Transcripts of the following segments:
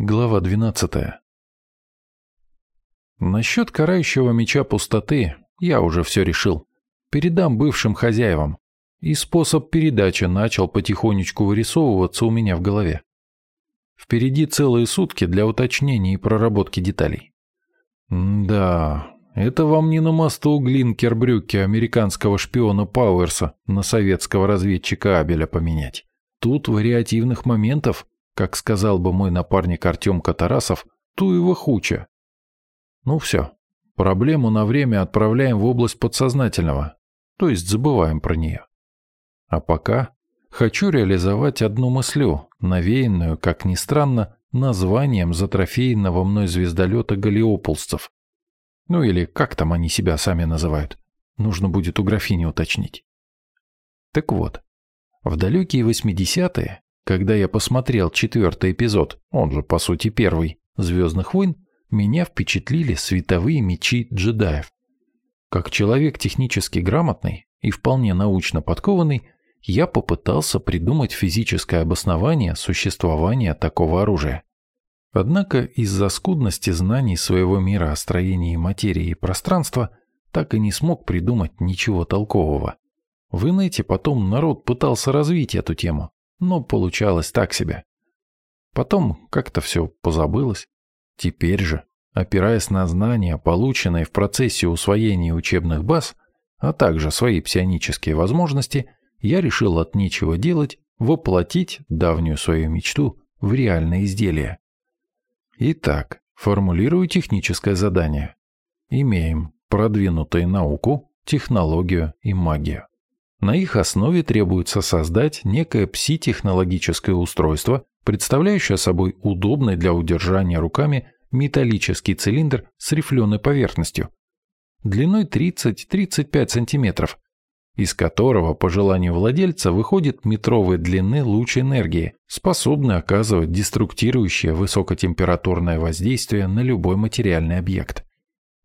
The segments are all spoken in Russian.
Глава 12. Насчет карающего меча пустоты я уже все решил. Передам бывшим хозяевам. И способ передачи начал потихонечку вырисовываться у меня в голове. Впереди целые сутки для уточнения и проработки деталей. да, это вам не на мосту Глинкербрюки американского шпиона Пауэрса на советского разведчика Абеля поменять. Тут вариативных моментов как сказал бы мой напарник Артем Катарасов, туева хуча. Ну все, проблему на время отправляем в область подсознательного, то есть забываем про нее. А пока хочу реализовать одну мыслю, навеянную, как ни странно, названием затрофейного мной звездолета галиоползцев. Ну или как там они себя сами называют. Нужно будет у графини уточнить. Так вот, в далекие 80-е когда я посмотрел четвертый эпизод, он же, по сути, первый, «Звездных войн», меня впечатлили световые мечи джедаев. Как человек технически грамотный и вполне научно подкованный, я попытался придумать физическое обоснование существования такого оружия. Однако из-за скудности знаний своего мира о строении материи и пространства так и не смог придумать ничего толкового. В инете потом народ пытался развить эту тему, но получалось так себе. Потом как-то все позабылось. Теперь же, опираясь на знания, полученные в процессе усвоения учебных баз, а также свои псионические возможности, я решил от нечего делать воплотить давнюю свою мечту в реальное изделие. Итак, формулирую техническое задание. Имеем продвинутую науку, технологию и магию. На их основе требуется создать некое пси-технологическое устройство, представляющее собой удобный для удержания руками металлический цилиндр с рифленой поверхностью, длиной 30-35 см, из которого по желанию владельца выходит метровой длины луч энергии, способный оказывать деструктирующее высокотемпературное воздействие на любой материальный объект.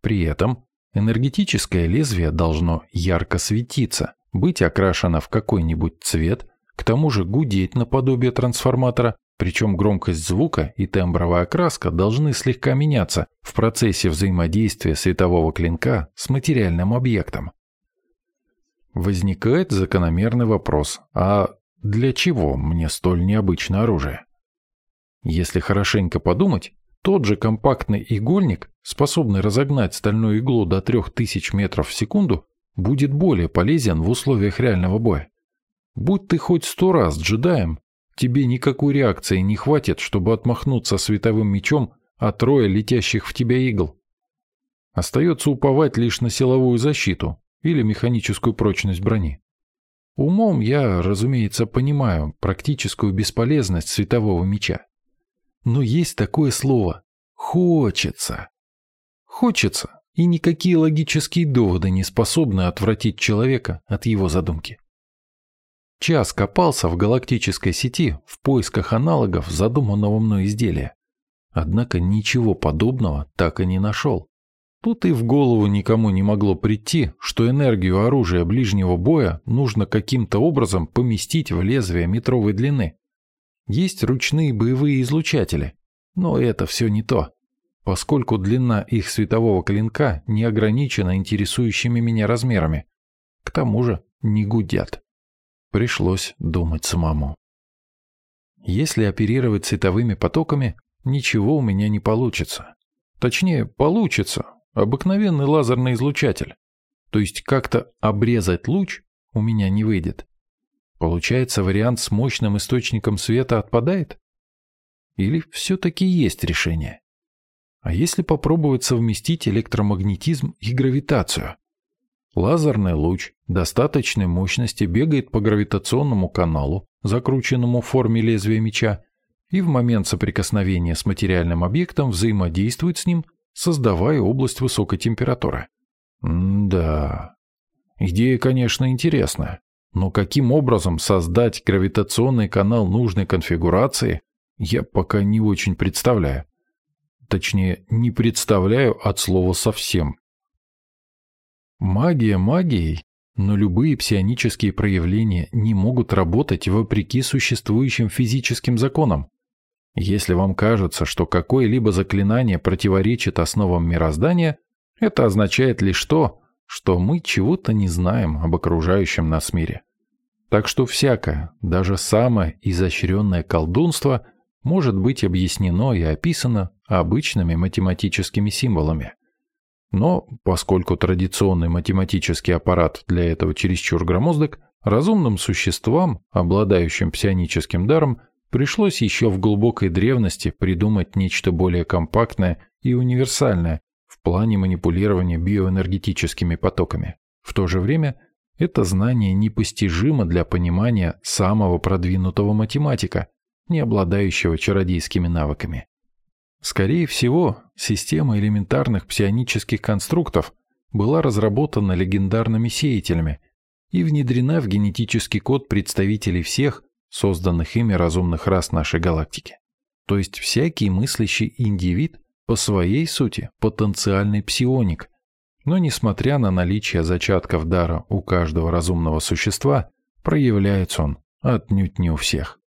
При этом энергетическое лезвие должно ярко светиться – быть окрашена в какой-нибудь цвет, к тому же гудеть наподобие трансформатора, причем громкость звука и тембровая окраска должны слегка меняться в процессе взаимодействия светового клинка с материальным объектом. Возникает закономерный вопрос, а для чего мне столь необычное оружие? Если хорошенько подумать, тот же компактный игольник, способный разогнать стальную иглу до 3000 метров в секунду, будет более полезен в условиях реального боя. Будь ты хоть сто раз джедаем, тебе никакой реакции не хватит, чтобы отмахнуться световым мечом от роя летящих в тебя игл. Остается уповать лишь на силовую защиту или механическую прочность брони. Умом я, разумеется, понимаю практическую бесполезность светового меча. Но есть такое слово «хочется». Хочется, и никакие логические доводы не способны отвратить человека от его задумки. Час копался в галактической сети в поисках аналогов задуманного мной изделия. Однако ничего подобного так и не нашел. Тут и в голову никому не могло прийти, что энергию оружия ближнего боя нужно каким-то образом поместить в лезвие метровой длины. Есть ручные боевые излучатели, но это все не то поскольку длина их светового клинка не ограничена интересующими меня размерами. К тому же не гудят. Пришлось думать самому. Если оперировать световыми потоками, ничего у меня не получится. Точнее, получится обыкновенный лазерный излучатель. То есть как-то обрезать луч у меня не выйдет. Получается, вариант с мощным источником света отпадает? Или все-таки есть решение? А если попробовать совместить электромагнетизм и гравитацию? Лазерный луч достаточной мощности бегает по гравитационному каналу, закрученному в форме лезвия меча, и в момент соприкосновения с материальным объектом взаимодействует с ним, создавая область высокой температуры. М да. Идея, конечно, интересная, но каким образом создать гравитационный канал нужной конфигурации, я пока не очень представляю. Точнее, не представляю от слова совсем. Магия магией, но любые псионические проявления не могут работать вопреки существующим физическим законам. Если вам кажется, что какое-либо заклинание противоречит основам мироздания, это означает лишь то, что мы чего-то не знаем об окружающем нас мире. Так что всякое, даже самое изощренное колдунство может быть объяснено и описано обычными математическими символами. Но поскольку традиционный математический аппарат для этого чересчур громоздок, разумным существам, обладающим псионическим даром, пришлось еще в глубокой древности придумать нечто более компактное и универсальное в плане манипулирования биоэнергетическими потоками. В то же время это знание непостижимо для понимания самого продвинутого математика, не обладающего чародейскими навыками. Скорее всего, система элементарных псионических конструктов была разработана легендарными сеятелями и внедрена в генетический код представителей всех созданных ими разумных рас нашей галактики. То есть всякий мыслящий индивид по своей сути потенциальный псионик, но несмотря на наличие зачатков дара у каждого разумного существа, проявляется он отнюдь не у всех.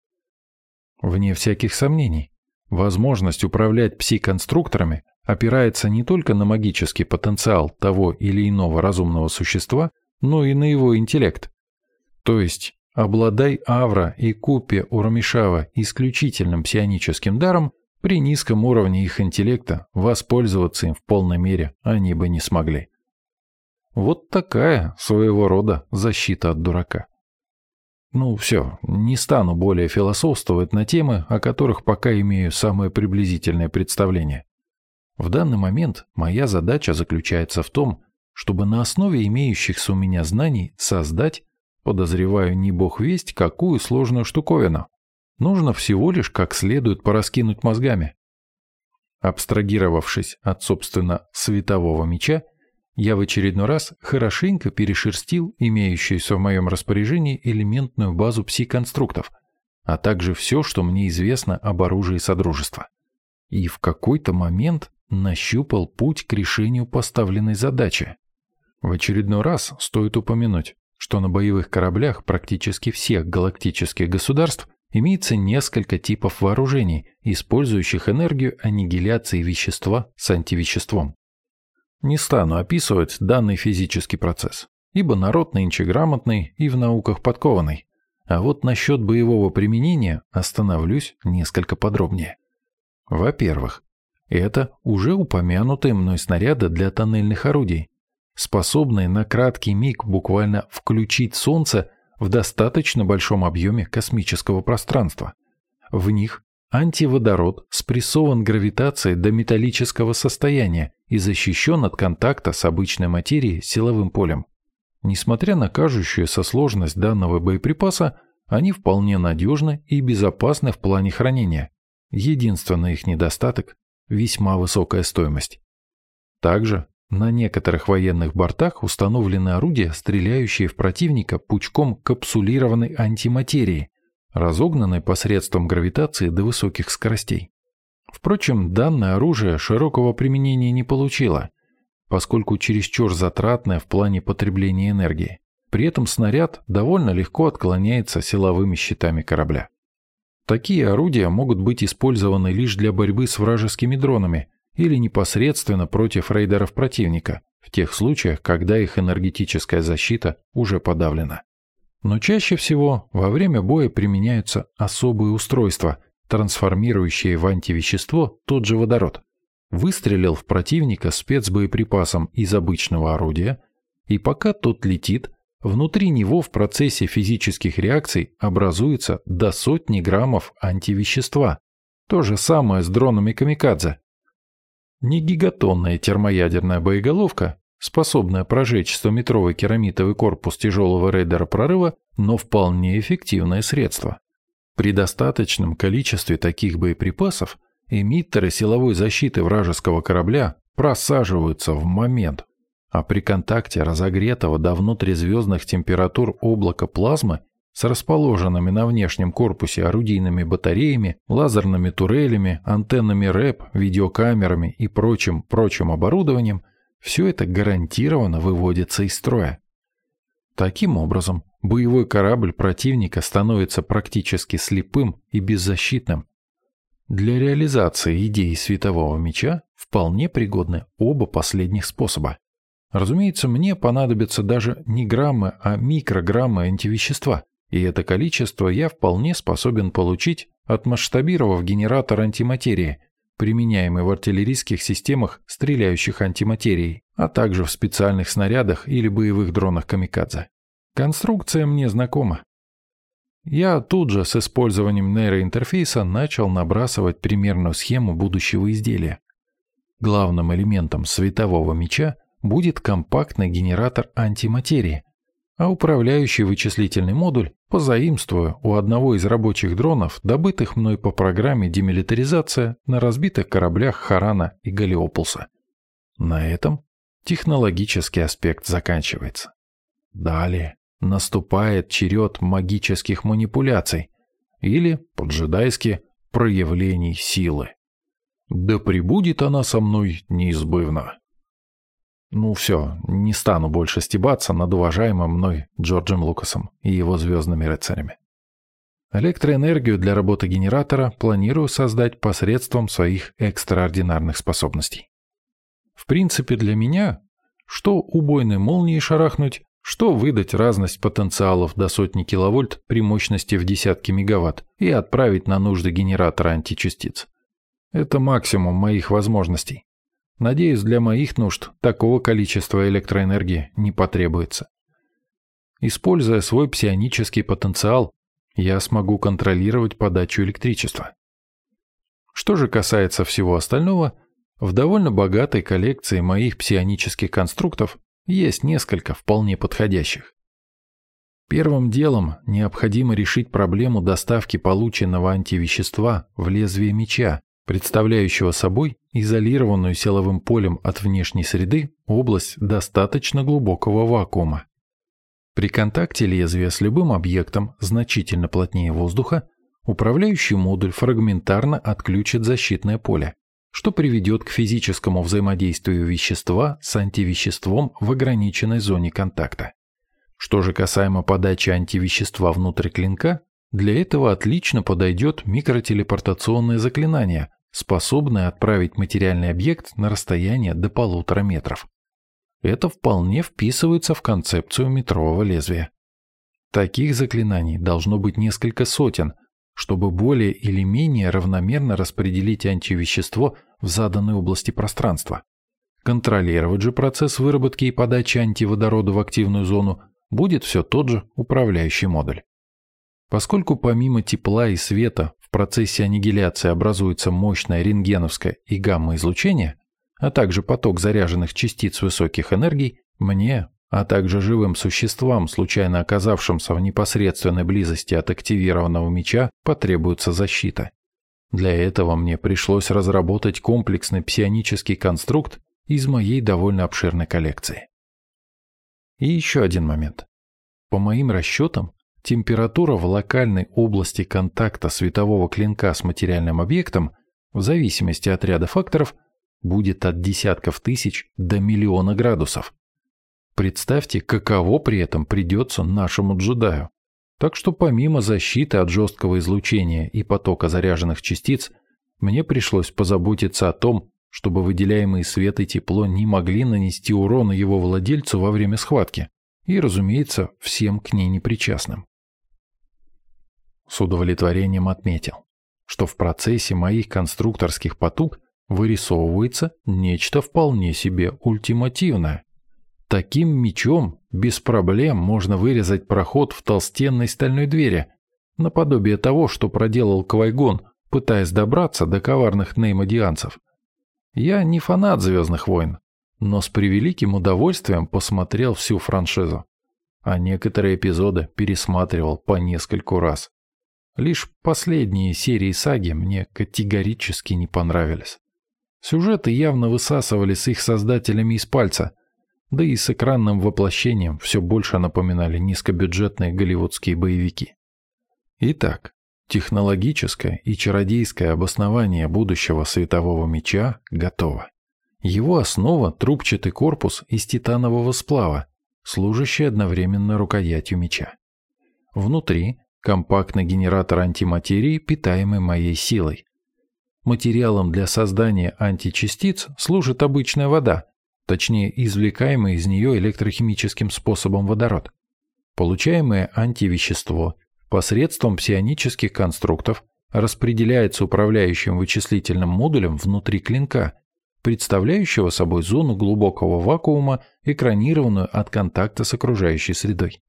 Вне всяких сомнений, Возможность управлять пси-конструкторами опирается не только на магический потенциал того или иного разумного существа, но и на его интеллект. То есть, обладай Авра и Купе Урамишава исключительным псионическим даром, при низком уровне их интеллекта воспользоваться им в полной мере они бы не смогли. Вот такая своего рода защита от дурака. Ну, все, не стану более философствовать на темы, о которых пока имею самое приблизительное представление. В данный момент моя задача заключается в том, чтобы на основе имеющихся у меня знаний создать, подозреваю, не бог весть, какую сложную штуковину. Нужно всего лишь как следует пораскинуть мозгами. Абстрагировавшись от, собственно, светового меча, я в очередной раз хорошенько перешерстил имеющуюся в моем распоряжении элементную базу пси-конструктов, а также все, что мне известно об оружии Содружества. И в какой-то момент нащупал путь к решению поставленной задачи. В очередной раз стоит упомянуть, что на боевых кораблях практически всех галактических государств имеется несколько типов вооружений, использующих энергию аннигиляции вещества с антивеществом. Не стану описывать данный физический процесс, ибо народ нынче грамотный и в науках подкованный. А вот насчет боевого применения остановлюсь несколько подробнее. Во-первых, это уже упомянутые мной снаряды для тоннельных орудий, способные на краткий миг буквально включить Солнце в достаточно большом объеме космического пространства. В них Антиводород спрессован гравитацией до металлического состояния и защищен от контакта с обычной материей силовым полем. Несмотря на кажущуюся сложность данного боеприпаса, они вполне надежны и безопасны в плане хранения. Единственный их недостаток – весьма высокая стоимость. Также на некоторых военных бортах установлены орудия, стреляющие в противника пучком капсулированной антиматерии, разогнанной посредством гравитации до высоких скоростей. Впрочем, данное оружие широкого применения не получило, поскольку чересчур затратное в плане потребления энергии. При этом снаряд довольно легко отклоняется силовыми щитами корабля. Такие орудия могут быть использованы лишь для борьбы с вражескими дронами или непосредственно против рейдеров противника, в тех случаях, когда их энергетическая защита уже подавлена. Но чаще всего во время боя применяются особые устройства, трансформирующие в антивещество тот же водород. Выстрелил в противника спецбоеприпасом из обычного орудия, и пока тот летит, внутри него в процессе физических реакций образуется до сотни граммов антивещества. То же самое с дронами камикадзе. Не гигатонная термоядерная боеголовка, способная прожечь 100-метровый керамитовый корпус тяжелого рейдера прорыва, но вполне эффективное средство. При достаточном количестве таких боеприпасов эмиттеры силовой защиты вражеского корабля просаживаются в момент, а при контакте разогретого до внутризвездных температур облака плазмы с расположенными на внешнем корпусе орудийными батареями, лазерными турелями, антеннами РЭП, видеокамерами и прочим-прочим оборудованием – все это гарантированно выводится из строя. Таким образом, боевой корабль противника становится практически слепым и беззащитным. Для реализации идеи светового меча вполне пригодны оба последних способа. Разумеется, мне понадобятся даже не граммы, а микрограммы антивещества, и это количество я вполне способен получить, отмасштабировав генератор антиматерии, применяемый в артиллерийских системах, стреляющих антиматерией, а также в специальных снарядах или боевых дронах «Камикадзе». Конструкция мне знакома. Я тут же с использованием нейроинтерфейса начал набрасывать примерную схему будущего изделия. Главным элементом светового меча будет компактный генератор антиматерии, а управляющий вычислительный модуль позаимствую у одного из рабочих дронов, добытых мной по программе демилитаризация на разбитых кораблях Харана и Галиополса. На этом технологический аспект заканчивается. Далее наступает черед магических манипуляций или, по-джедайски, проявлений силы. Да пребудет она со мной неизбывно. Ну все, не стану больше стебаться над уважаемым мной Джорджем Лукасом и его звездными рыцарями. Электроэнергию для работы генератора планирую создать посредством своих экстраординарных способностей. В принципе, для меня, что убойной молнией шарахнуть, что выдать разность потенциалов до сотни киловольт при мощности в десятки мегаватт и отправить на нужды генератора античастиц. Это максимум моих возможностей. Надеюсь, для моих нужд такого количества электроэнергии не потребуется. Используя свой псионический потенциал, я смогу контролировать подачу электричества. Что же касается всего остального, в довольно богатой коллекции моих псионических конструктов есть несколько вполне подходящих. Первым делом необходимо решить проблему доставки полученного антивещества в лезвие меча, представляющего собой изолированную силовым полем от внешней среды область достаточно глубокого вакуума. При контакте лезвия с любым объектом значительно плотнее воздуха управляющий модуль фрагментарно отключит защитное поле, что приведет к физическому взаимодействию вещества с антивеществом в ограниченной зоне контакта. Что же касаемо подачи антивещества внутрь клинка, для этого отлично подойдет микротелепортационное заклинание, способное отправить материальный объект на расстояние до полутора метров. Это вполне вписывается в концепцию метрового лезвия. Таких заклинаний должно быть несколько сотен, чтобы более или менее равномерно распределить антивещество в заданной области пространства. Контролировать же процесс выработки и подачи антиводорода в активную зону будет все тот же управляющий модуль. Поскольку помимо тепла и света процессе аннигиляции образуется мощное рентгеновское и гамма-излучение, а также поток заряженных частиц высоких энергий, мне, а также живым существам, случайно оказавшимся в непосредственной близости от активированного меча, потребуется защита. Для этого мне пришлось разработать комплексный псионический конструкт из моей довольно обширной коллекции. И еще один момент. По моим расчетам, температура в локальной области контакта светового клинка с материальным объектом, в зависимости от ряда факторов, будет от десятков тысяч до миллиона градусов. Представьте, каково при этом придется нашему джедаю. Так что помимо защиты от жесткого излучения и потока заряженных частиц, мне пришлось позаботиться о том, чтобы выделяемые свет и тепло не могли нанести урона его владельцу во время схватки и, разумеется, всем к ней непричастным. С удовлетворением отметил, что в процессе моих конструкторских потуг вырисовывается нечто вполне себе ультимативное. Таким мечом без проблем можно вырезать проход в толстенной стальной двери, наподобие того, что проделал Квайгон, пытаясь добраться до коварных неймодианцев. Я не фанат «Звездных войн», но с превеликим удовольствием посмотрел всю франшизу, а некоторые эпизоды пересматривал по нескольку раз. Лишь последние серии саги мне категорически не понравились. Сюжеты явно высасывали с их создателями из пальца, да и с экранным воплощением все больше напоминали низкобюджетные голливудские боевики. Итак, технологическое и чародейское обоснование будущего светового меча готово. Его основа – трубчатый корпус из титанового сплава, служащий одновременно рукоятью меча. Внутри Компактный генератор антиматерии, питаемый моей силой. материалом для создания античастиц служит обычная вода, точнее извлекаемый из нее электрохимическим способом водород. Получаемое антивещество посредством псионических конструктов распределяется управляющим вычислительным модулем внутри клинка, представляющего собой зону глубокого вакуума, экранированную от контакта с окружающей средой.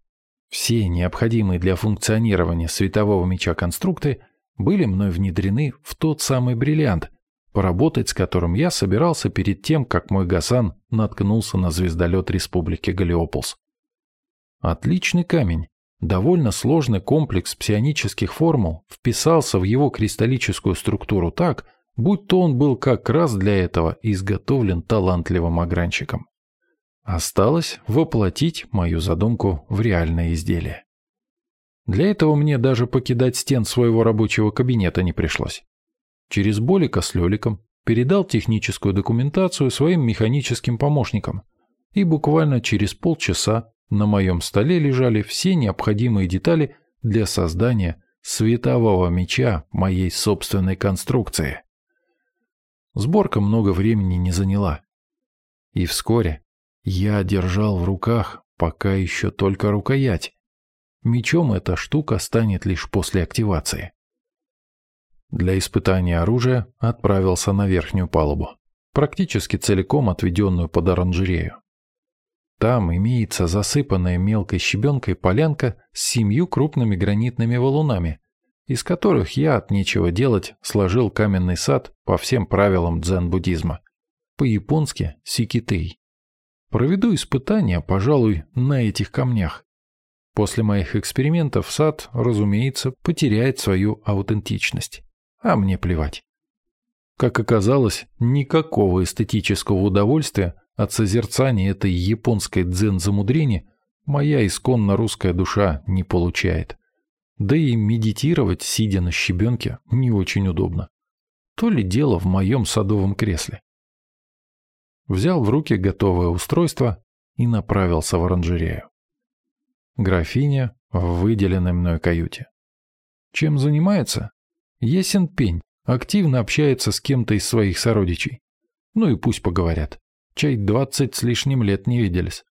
Все необходимые для функционирования светового меча конструкты были мной внедрены в тот самый бриллиант, поработать с которым я собирался перед тем, как мой Гасан наткнулся на звездолет Республики Галиополс. Отличный камень, довольно сложный комплекс псионических формул вписался в его кристаллическую структуру так, будь то он был как раз для этого изготовлен талантливым огранщиком. Осталось воплотить мою задумку в реальное изделие. Для этого мне даже покидать стен своего рабочего кабинета не пришлось. Через Болика с Лёликом передал техническую документацию своим механическим помощникам, и буквально через полчаса на моем столе лежали все необходимые детали для создания светового меча моей собственной конструкции. Сборка много времени не заняла. И вскоре я держал в руках пока еще только рукоять. Мечом эта штука станет лишь после активации. Для испытания оружия отправился на верхнюю палубу, практически целиком отведенную под оранжерею. Там имеется засыпанная мелкой щебенкой полянка с семью крупными гранитными валунами, из которых я от нечего делать сложил каменный сад по всем правилам дзен-буддизма. По-японски сикитей. Проведу испытания, пожалуй, на этих камнях. После моих экспериментов сад, разумеется, потеряет свою аутентичность. А мне плевать. Как оказалось, никакого эстетического удовольствия от созерцания этой японской дзен-замудрени моя исконно русская душа не получает. Да и медитировать, сидя на щебенке, не очень удобно. То ли дело в моем садовом кресле. Взял в руки готовое устройство и направился в оранжерею. Графиня в выделенной мной каюте. Чем занимается? Есен пень, активно общается с кем-то из своих сородичей. Ну и пусть поговорят. Чай двадцать с лишним лет не виделись.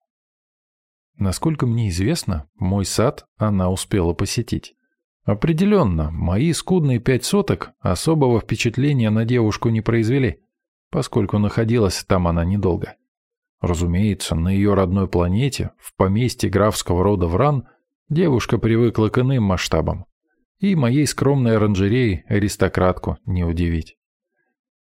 Насколько мне известно, мой сад она успела посетить. Определенно, мои скудные пять соток особого впечатления на девушку не произвели, поскольку находилась там она недолго. Разумеется, на ее родной планете, в поместье графского рода Вран, девушка привыкла к иным масштабам. И моей скромной оранжереи аристократку не удивить.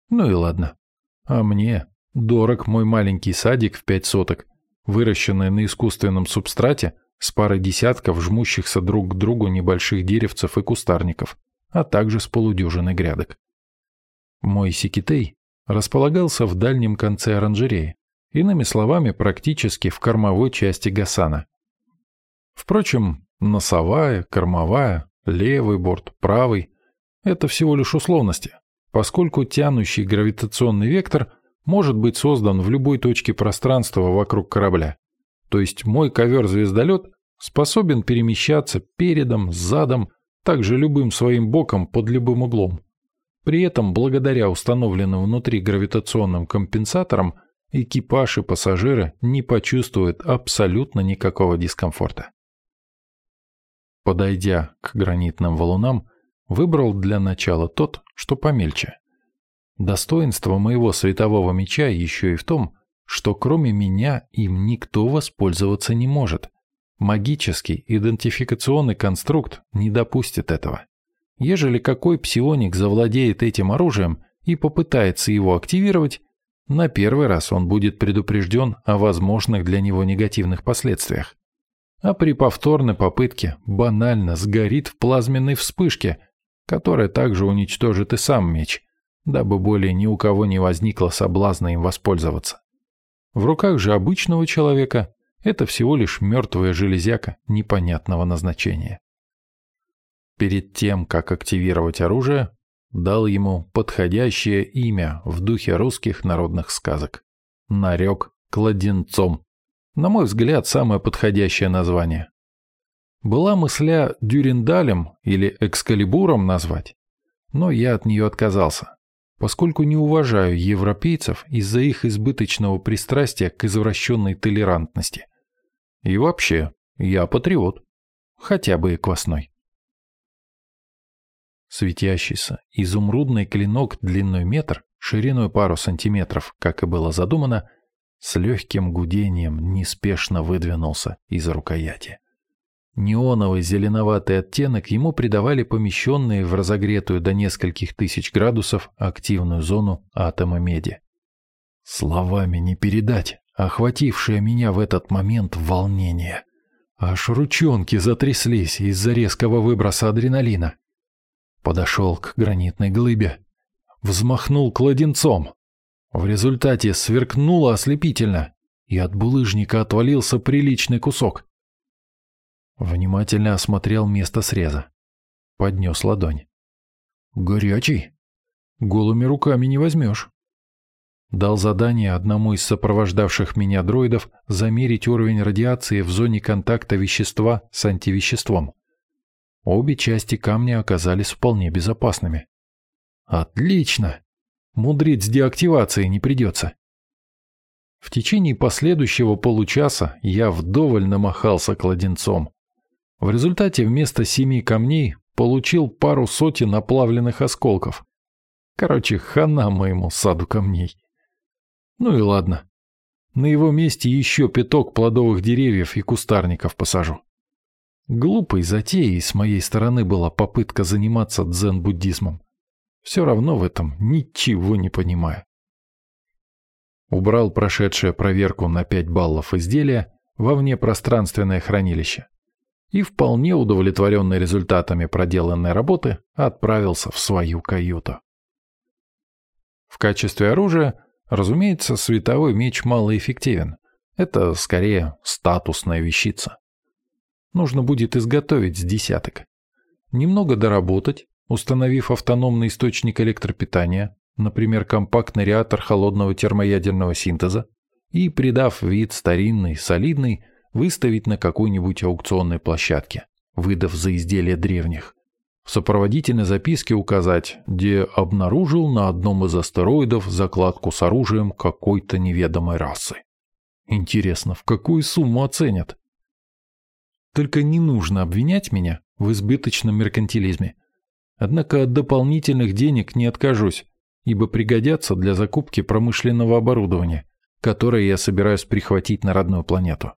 Ну и ладно. А мне дорог мой маленький садик в пять соток, выращенный на искусственном субстрате – с парой десятков жмущихся друг к другу небольших деревцев и кустарников, а также с полудюжиной грядок. Мой секитей располагался в дальнем конце оранжереи, иными словами, практически в кормовой части Гасана. Впрочем, носовая, кормовая, левый борт, правый – это всего лишь условности, поскольку тянущий гравитационный вектор может быть создан в любой точке пространства вокруг корабля. То есть мой ковер-звездолет способен перемещаться передом, задом, также любым своим боком под любым углом. При этом, благодаря установленным внутри гравитационным компенсаторам, экипаж и пассажиры не почувствуют абсолютно никакого дискомфорта. Подойдя к гранитным валунам, выбрал для начала тот, что помельче. Достоинство моего светового меча еще и в том, что кроме меня им никто воспользоваться не может. Магический идентификационный конструкт не допустит этого. Ежели какой псионик завладеет этим оружием и попытается его активировать, на первый раз он будет предупрежден о возможных для него негативных последствиях. А при повторной попытке банально сгорит в плазменной вспышке, которая также уничтожит и сам меч, дабы более ни у кого не возникло соблазна им воспользоваться. В руках же обычного человека это всего лишь мертвая железяка непонятного назначения. Перед тем, как активировать оружие, дал ему подходящее имя в духе русских народных сказок. Нарек кладенцом. На мой взгляд, самое подходящее название. Была мысля Дюриндалем или Экскалибуром назвать, но я от нее отказался. поскольку не уважаю европейцев из-за их избыточного пристрастия к извращенной толерантности. И вообще, я патриот, хотя бы и квасной. Светящийся изумрудный клинок длиной метр, шириной пару сантиметров, как и было задумано, с легким гудением неспешно выдвинулся из рукояти. Неоновый зеленоватый оттенок ему придавали помещенные в разогретую до нескольких тысяч градусов активную зону атома меди. Словами не передать, охватившее меня в этот момент волнение. Аж ручонки затряслись из-за резкого выброса адреналина. Подошел к гранитной глыбе, взмахнул кладенцом. В результате сверкнуло ослепительно, и от булыжника отвалился приличный кусок. Внимательно осмотрел место среза. Поднес ладонь. «Горячий. Голыми руками не возьмешь». Дал задание одному из сопровождавших меня дроидов замерить уровень радиации в зоне контакта вещества с антивеществом. Обе части камня оказались вполне безопасными. «Отлично! Мудрить с деактивацией не придется». В течение последующего получаса я вдоволь намахался кладенцом. В результате вместо семи камней получил пару сотен оплавленных осколков. Короче, хана моему саду камней. Ну и ладно. На его месте еще пяток плодовых деревьев и кустарников посажу. Глупой затеей с моей стороны была попытка заниматься дзен-буддизмом. Все равно в этом ничего не понимаю. Убрал прошедшее проверку на 5 баллов изделия во внепространственное хранилище и, вполне удовлетворенный результатами проделанной работы, отправился в свою каюту. В качестве оружия, разумеется, световой меч малоэффективен. Это скорее статусная вещица. Нужно будет изготовить с десяток. Немного доработать, установив автономный источник электропитания, например, компактный реактор холодного термоядерного синтеза, и придав вид старинный, солидный, выставить на какой-нибудь аукционной площадке, выдав за изделия древних. В сопроводительной записке указать, где обнаружил на одном из астероидов закладку с оружием какой-то неведомой расы. Интересно, в какую сумму оценят? Только не нужно обвинять меня в избыточном меркантилизме. Однако от дополнительных денег не откажусь, ибо пригодятся для закупки промышленного оборудования, которое я собираюсь прихватить на родную планету.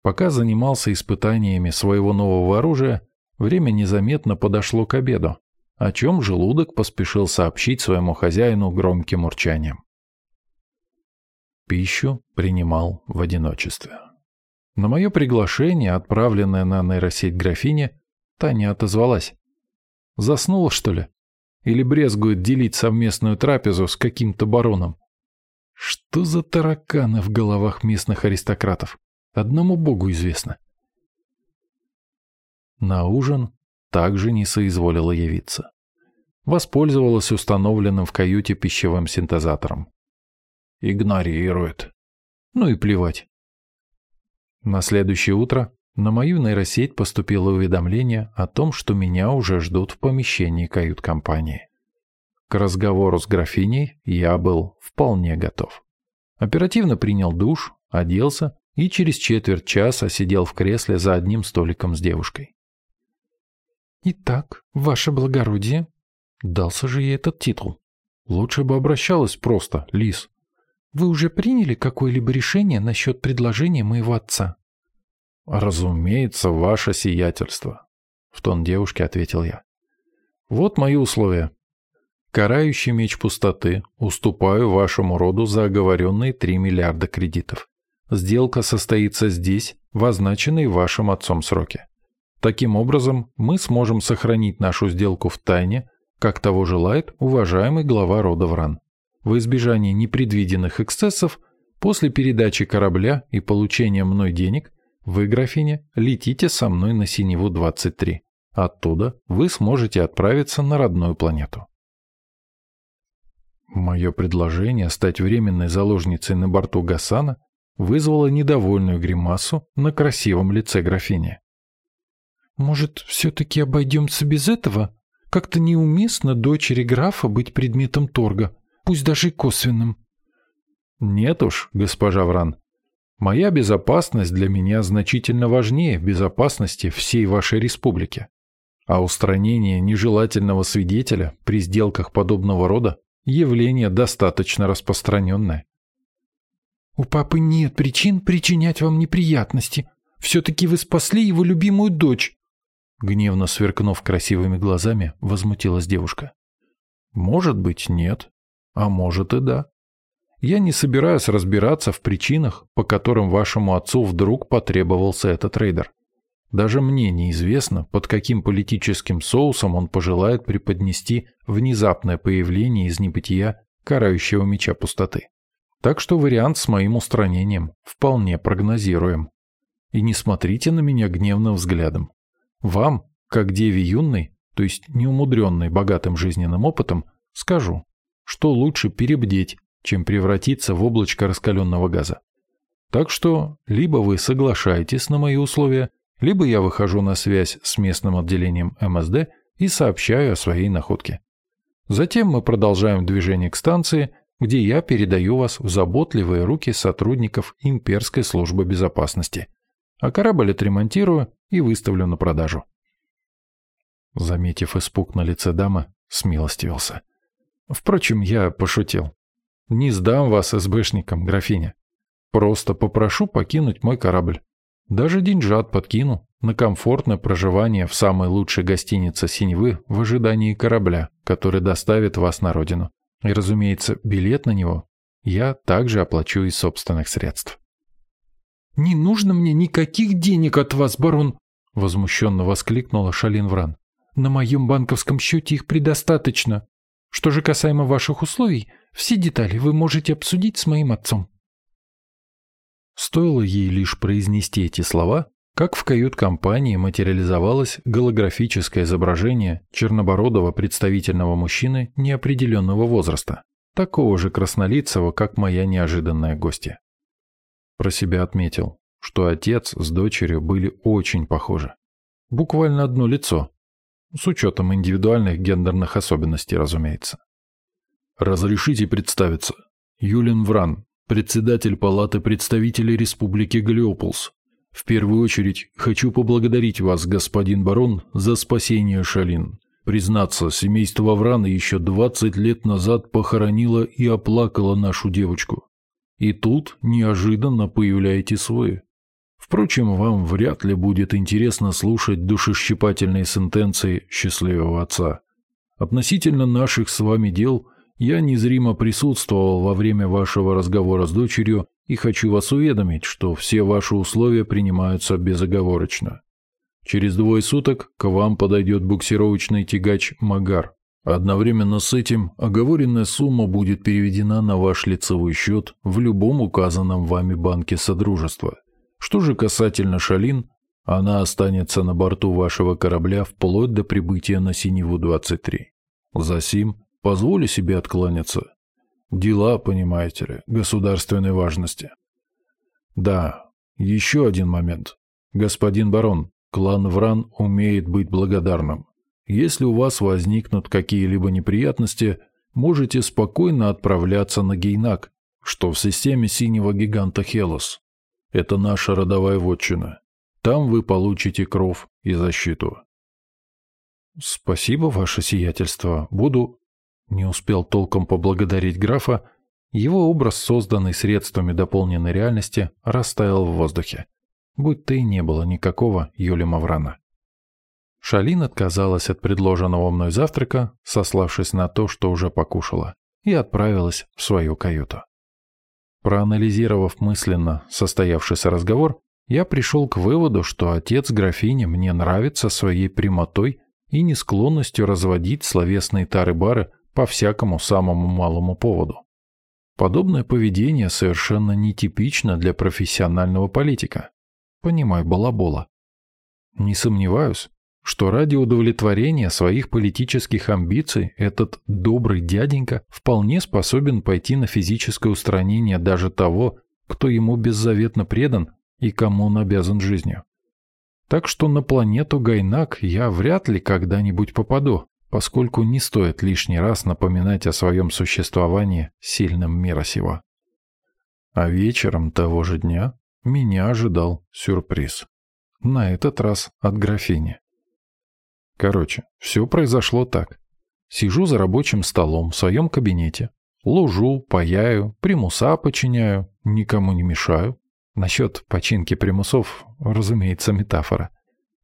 Пока занимался испытаниями своего нового оружия, время незаметно подошло к обеду, о чем желудок поспешил сообщить своему хозяину громким урчанием. Пищу принимал в одиночестве. На мое приглашение, отправленное на нейросеть графине, та не отозвалась. Заснула, что ли? Или брезгует делить совместную трапезу с каким-то бароном? Что за тараканы в головах местных аристократов? Одному богу известно. На ужин также не соизволила явиться. Воспользовалась установленным в каюте пищевым синтезатором. Игнорирует. Ну и плевать. На следующее утро на мою нейросеть поступило уведомление о том, что меня уже ждут в помещении кают-компании. К разговору с графиней я был вполне готов. Оперативно принял душ, оделся и через четверть часа сидел в кресле за одним столиком с девушкой. «Итак, ваше благородие...» Дался же ей этот титул. Лучше бы обращалась просто, Лис. «Вы уже приняли какое-либо решение насчет предложения моего отца?» «Разумеется, ваше сиятельство», — в тон девушке ответил я. «Вот мои условия. Карающий меч пустоты уступаю вашему роду за оговоренные 3 миллиарда кредитов. Сделка состоится здесь, в означенные вашим отцом сроки. Таким образом, мы сможем сохранить нашу сделку в тайне, как того желает уважаемый глава рода Вран. В избежание непредвиденных эксцессов, после передачи корабля и получения мной денег, вы, графиня, летите со мной на Синеву-23. Оттуда вы сможете отправиться на родную планету. Мое предложение стать временной заложницей на борту Гасана вызвало недовольную гримасу на красивом лице графини. «Может, все-таки обойдемся без этого? Как-то неуместно дочери графа быть предметом торга, пусть даже и косвенным. Нет уж, госпожа Вран. Моя безопасность для меня значительно важнее безопасности всей вашей республики. А устранение нежелательного свидетеля при сделках подобного рода – явление достаточно распространенное. «У папы нет причин причинять вам неприятности. Все-таки вы спасли его любимую дочь!» Гневно сверкнув красивыми глазами, возмутилась девушка. «Может быть, нет. А может и да. Я не собираюсь разбираться в причинах, по которым вашему отцу вдруг потребовался этот рейдер. Даже мне неизвестно, под каким политическим соусом он пожелает преподнести внезапное появление из небытия карающего меча пустоты. Так что вариант с моим устранением вполне прогнозируем. И не смотрите на меня гневным взглядом. Вам, как деве юной, то есть неумудренной богатым жизненным опытом, скажу, что лучше перебдеть, чем превратиться в облачко раскаленного газа. Так что либо вы соглашаетесь на мои условия, либо я выхожу на связь с местным отделением МСД и сообщаю о своей находке. Затем мы продолжаем движение к станции, где я передаю вас в заботливые руки сотрудников имперской службы безопасности. А корабль отремонтирую и выставлю на продажу. Заметив испуг на лице дамы, смилостивился. Впрочем, я пошутил. Не сдам вас СБшникам, графиня. Просто попрошу покинуть мой корабль. Даже деньжат подкину на комфортное проживание в самой лучшей гостинице Синевы в ожидании корабля, который доставит вас на родину. И, разумеется, билет на него я также оплачу из собственных средств. «Не нужно мне никаких денег от вас, барон!» — возмущенно воскликнула Шалин Вран. «На моем банковском счете их предостаточно. Что же касаемо ваших условий, все детали вы можете обсудить с моим отцом». Стоило ей лишь произнести эти слова, как в кают-компании материализовалось голографическое изображение чернобородого представительного мужчины неопределенного возраста, такого же краснолицего, как моя неожиданная гостья. Про себя отметил, что отец с дочерью были очень похожи. Буквально одно лицо, с учетом индивидуальных гендерных особенностей, разумеется. «Разрешите представиться. Юлин Вран, председатель Палаты представителей Республики Галиополс. В первую очередь хочу поблагодарить вас, господин барон, за спасение Шалин. Признаться, семейство Врана еще 20 лет назад похоронило и оплакало нашу девочку. И тут неожиданно появляетесь вы. Впрочем, вам вряд ли будет интересно слушать душещипательные сентенции счастливого отца. Относительно наших с вами дел – я незримо присутствовал во время вашего разговора с дочерью и хочу вас уведомить, что все ваши условия принимаются безоговорочно. Через двое суток к вам подойдет буксировочный тягач «Магар». Одновременно с этим оговоренная сумма будет переведена на ваш лицевой счет в любом указанном вами банке Содружества. Что же касательно Шалин, она останется на борту вашего корабля вплоть до прибытия на Синеву-23. Засим Позволю себе откланяться. Дела, понимаете ли, государственной важности. Да, еще один момент. Господин барон, клан Вран умеет быть благодарным. Если у вас возникнут какие-либо неприятности, можете спокойно отправляться на Гейнак, что в системе синего гиганта Хелос. Это наша родовая вотчина. Там вы получите кров и защиту. Спасибо, ваше сиятельство. Буду не успел толком поблагодарить графа, его образ, созданный средствами дополненной реальности, растаял в воздухе, будто и не было никакого Юли Маврана. Шалин отказалась от предложенного мной завтрака, сославшись на то, что уже покушала, и отправилась в свою каюту. Проанализировав мысленно состоявшийся разговор, я пришел к выводу, что отец графини мне нравится своей прямотой и не склонностью разводить словесные тары-бары по всякому самому малому поводу. Подобное поведение совершенно нетипично для профессионального политика. Понимай, балабола. Не сомневаюсь, что ради удовлетворения своих политических амбиций этот добрый дяденька вполне способен пойти на физическое устранение даже того, кто ему беззаветно предан и кому он обязан жизнью. Так что на планету Гайнак я вряд ли когда-нибудь попаду, поскольку не стоит лишний раз напоминать о своем существовании сильным мира сего. А вечером того же дня меня ожидал сюрприз. На этот раз от графини. Короче, все произошло так. Сижу за рабочим столом в своем кабинете. Ложу, паяю, примуса починяю, никому не мешаю. Насчет починки примусов, разумеется, метафора.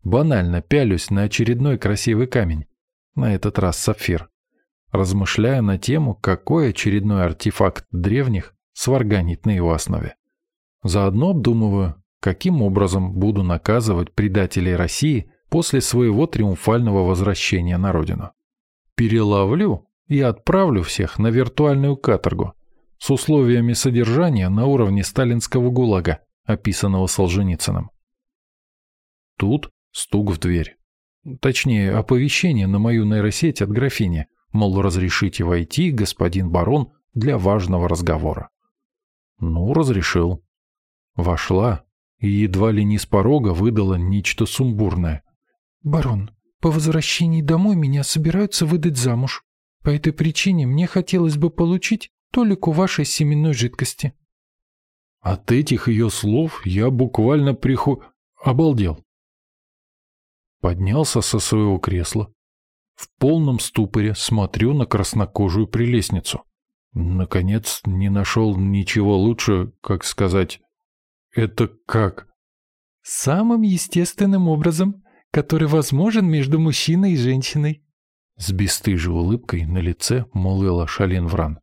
Банально пялюсь на очередной красивый камень. На этот раз сапфир. Размышляя на тему, какой очередной артефакт древних сварганить на его основе. Заодно обдумываю, каким образом буду наказывать предателей России после своего триумфального возвращения на родину. Переловлю и отправлю всех на виртуальную каторгу с условиями содержания на уровне сталинского ГУЛАГа, описанного Солженицыным. Тут стук в дверь. Точнее, оповещение на мою нейросеть от графини, мол, разрешите войти, господин барон, для важного разговора. Ну, разрешил. Вошла и едва ли не с порога выдала нечто сумбурное. «Барон, по возвращении домой меня собираются выдать замуж. По этой причине мне хотелось бы получить толику вашей семенной жидкости». От этих ее слов я буквально приху... обалдел. Поднялся со своего кресла. В полном ступоре смотрю на краснокожую прелестницу. Наконец, не нашел ничего лучше, как сказать... Это как? Самым естественным образом который возможен между мужчиной и женщиной. С бесстыжей улыбкой на лице молвила Шалин Вран.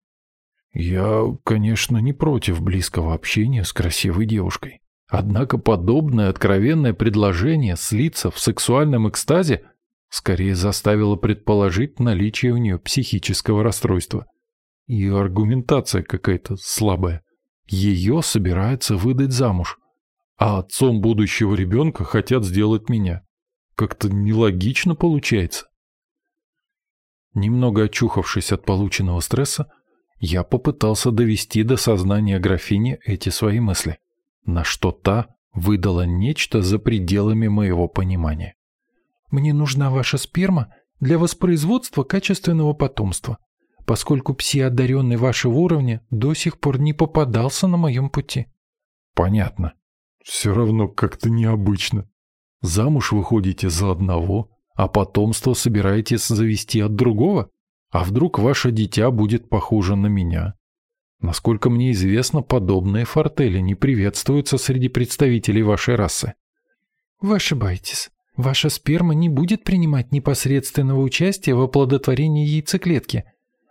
Я, конечно, не против близкого общения с красивой девушкой. Однако подобное откровенное предложение слиться в сексуальном экстазе скорее заставило предположить наличие у нее психического расстройства. И аргументация какая-то слабая. Ее собирается выдать замуж, а отцом будущего ребенка хотят сделать меня. Как-то нелогично получается. Немного очухавшись от полученного стресса, я попытался довести до сознания графини эти свои мысли, на что та выдала нечто за пределами моего понимания. «Мне нужна ваша сперма для воспроизводства качественного потомства, поскольку пси-одаренный вашего уровня до сих пор не попадался на моем пути». «Понятно. Все равно как-то необычно», Замуж выходите за одного, а потомство собираетесь завести от другого? А вдруг ваше дитя будет похоже на меня? Насколько мне известно, подобные фортели не приветствуются среди представителей вашей расы. Вы ошибаетесь. Ваша сперма не будет принимать непосредственного участия в оплодотворении яйцеклетки.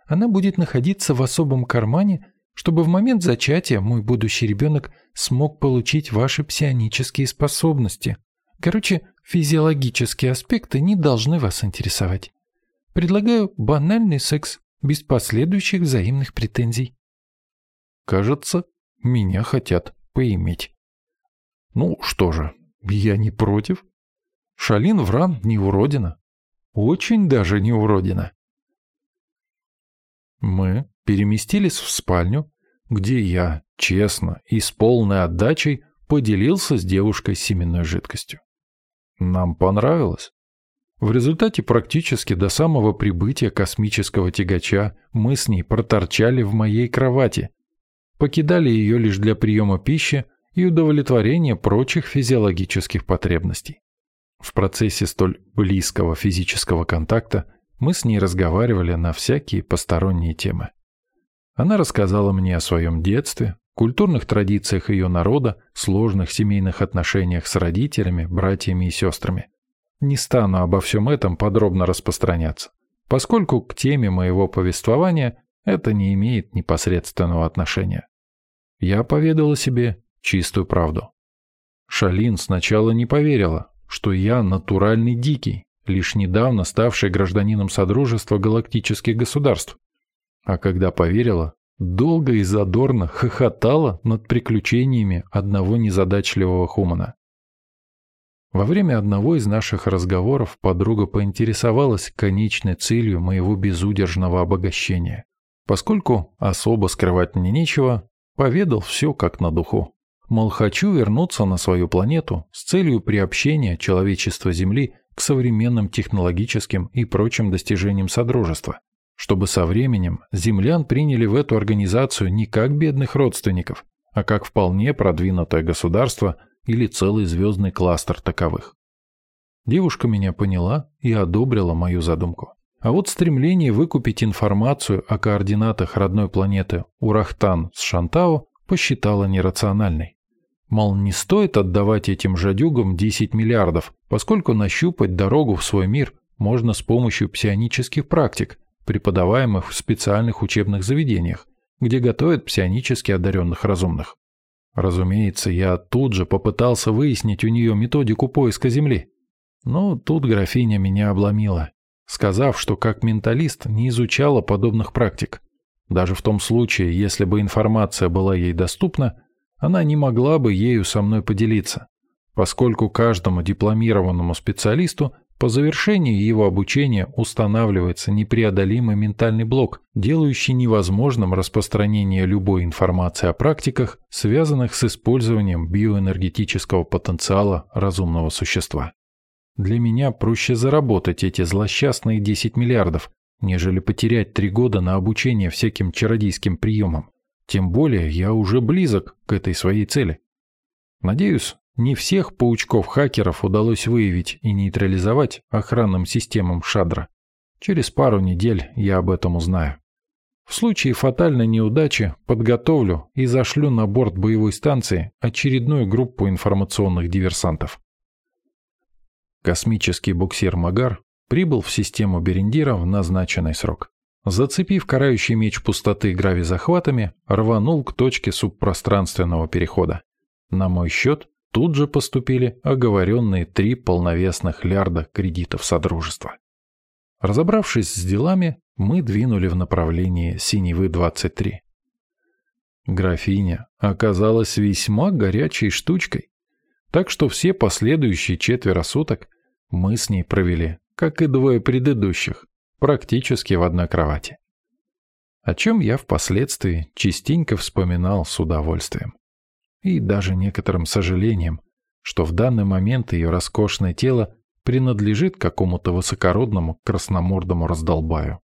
Она будет находиться в особом кармане, чтобы в момент зачатия мой будущий ребенок смог получить ваши псионические способности. Короче, физиологические аспекты не должны вас интересовать. Предлагаю банальный секс без последующих взаимных претензий. Кажется, меня хотят поиметь. Ну что же, я не против. Шалин Вран не уродина. Очень даже не уродина. Мы переместились в спальню, где я, честно и с полной отдачей, поделился с девушкой семенной жидкостью. Нам понравилось. В результате практически до самого прибытия космического тягача мы с ней проторчали в моей кровати, покидали ее лишь для приема пищи и удовлетворения прочих физиологических потребностей. В процессе столь близкого физического контакта мы с ней разговаривали на всякие посторонние темы. Она рассказала мне о своем детстве, культурных традициях ее народа, сложных семейных отношениях с родителями, братьями и сестрами. Не стану обо всем этом подробно распространяться, поскольку к теме моего повествования это не имеет непосредственного отношения. Я поведала себе чистую правду. Шалин сначала не поверила, что я натуральный дикий, лишь недавно ставший гражданином Содружества галактических государств. А когда поверила, долго и задорно хохотала над приключениями одного незадачливого хумана. Во время одного из наших разговоров подруга поинтересовалась конечной целью моего безудержного обогащения. Поскольку особо скрывать мне нечего, поведал все как на духу. Мол, хочу вернуться на свою планету с целью приобщения человечества Земли к современным технологическим и прочим достижениям Содружества, чтобы со временем землян приняли в эту организацию не как бедных родственников, а как вполне продвинутое государство или целый звездный кластер таковых. Девушка меня поняла и одобрила мою задумку. А вот стремление выкупить информацию о координатах родной планеты Урахтан с Шантау посчитала нерациональной. Мол, не стоит отдавать этим жадюгам 10 миллиардов, поскольку нащупать дорогу в свой мир можно с помощью псионических практик, преподаваемых в специальных учебных заведениях, где готовят псионически одаренных разумных. Разумеется, я тут же попытался выяснить у нее методику поиска Земли. Но тут графиня меня обломила сказав, что как менталист не изучала подобных практик. Даже в том случае, если бы информация была ей доступна, она не могла бы ею со мной поделиться, поскольку каждому дипломированному специалисту по завершении его обучения устанавливается непреодолимый ментальный блок, делающий невозможным распространение любой информации о практиках, связанных с использованием биоэнергетического потенциала разумного существа. Для меня проще заработать эти злосчастные 10 миллиардов, нежели потерять три года на обучение всяким чародейским приемам. Тем более я уже близок к этой своей цели. Надеюсь, не всех паучков-хакеров удалось выявить и нейтрализовать охранным системам Шадра. Через пару недель я об этом узнаю. В случае фатальной неудачи подготовлю и зашлю на борт боевой станции очередную группу информационных диверсантов. Космический буксир «Магар» прибыл в систему Берендира в назначенный срок. Зацепив карающий меч пустоты грави-захватами, рванул к точке субпространственного перехода. На мой счет тут же поступили оговоренные три полновесных лярда кредитов Содружества. Разобравшись с делами, мы двинули в направлении Синевы-23. Графиня оказалась весьма горячей штучкой, так что все последующие четверо суток мы с ней провели, как и двое предыдущих, практически в одной кровати. О чем я впоследствии частенько вспоминал с удовольствием. И даже некоторым сожалением, что в данный момент ее роскошное тело принадлежит какому-то высокородному красномордому раздолбаю.